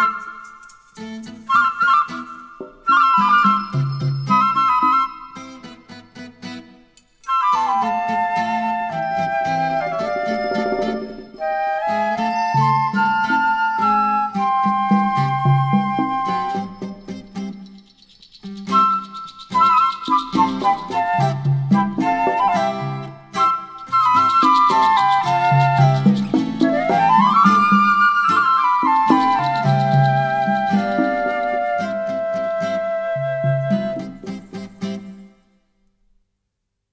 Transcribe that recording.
Música